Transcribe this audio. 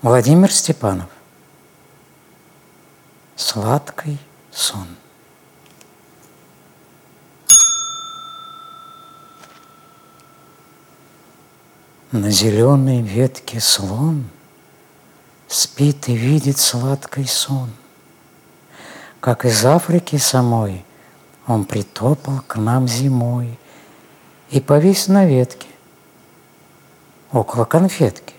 Владимир Степанов. Сладкий сон. На зеленой ветке слон Спит и видит сладкий сон. Как из Африки самой Он притопал к нам зимой И повис на ветке Около конфетки